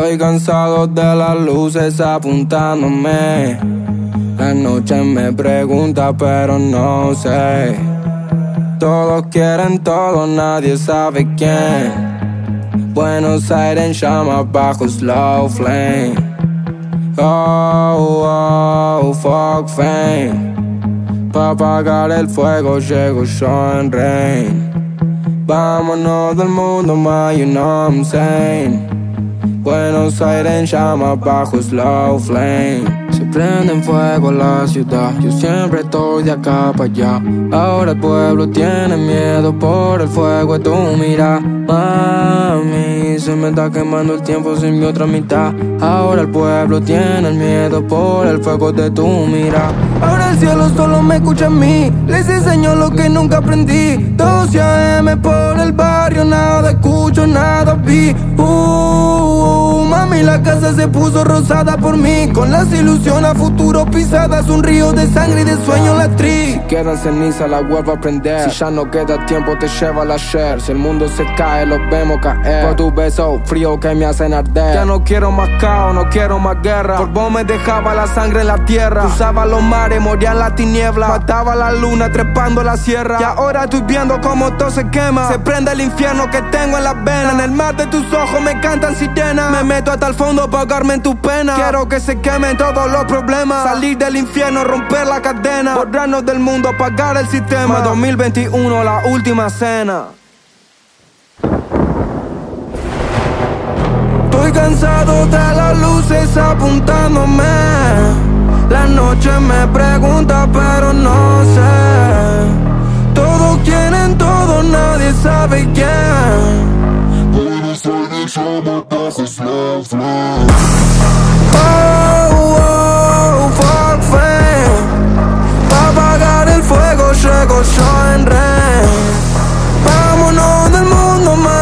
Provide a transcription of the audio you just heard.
Estoy cansado de las luces apuntándome. La noche me pregunta, pero no sé. Todos quieren todo, nadie sabe quién. Buenos Aires en llamas bajo slow flame. Oh, oh, fuck fame. Pa' apagar el fuego llego yo en rain. Vámonos del mundo, ma, you know I'm saying. Buenos Aires en llamas bajo slow flame. Se prende en fuego la ciudad. Yo siempre estoy de acá para allá. Ahora el pueblo tiene miedo por el fuego de tu mira. Mami, se me está quemando el tiempo sin mi otra mitad. Ahora el pueblo tiene miedo por el fuego de tu mira. Ahora el cielo solo me escucha a mí. Les enseño lo que nunca aprendí. 12 AM por el barrio, nada escucho, nada vi. Uh, mami, la casa se puso rosada por mí. Con las ilusiones a futuro pisadas, un río de sangre y de sueño la tri. Si quedan ceniza, la vuelvo a prender. Si ya no queda tiempo, te lleva la share. Si el mundo se cae, los vemos caer. Por tu beso frío que me hacen arder. Ya no quiero más caos, no quiero más guerra. Por vos me dejaba la sangre en la tierra. Cruzaba los mares, moría en la tiniebla. Mataba la luna trepando la sierra. Y ahora estoy viendo cómo todo se quema. Se prende el infierno que tengo en las venas. En el mar de tus ojos me cantan sirenas. Me meto hasta el fondo para ahogarme en tu pena. Quiero que se quemen todos los problemas. Salir del infierno, romper la cadena. Borrarnos del mundo, apagar el sistema. 2021, la última cena. Estoy cansado de las luces apuntándome. La noche me pregunta, pero no sé. it's love, love. Oh, oh, fuck, apagar el fuego, llegó yo en red. Vámonos del mundo, man.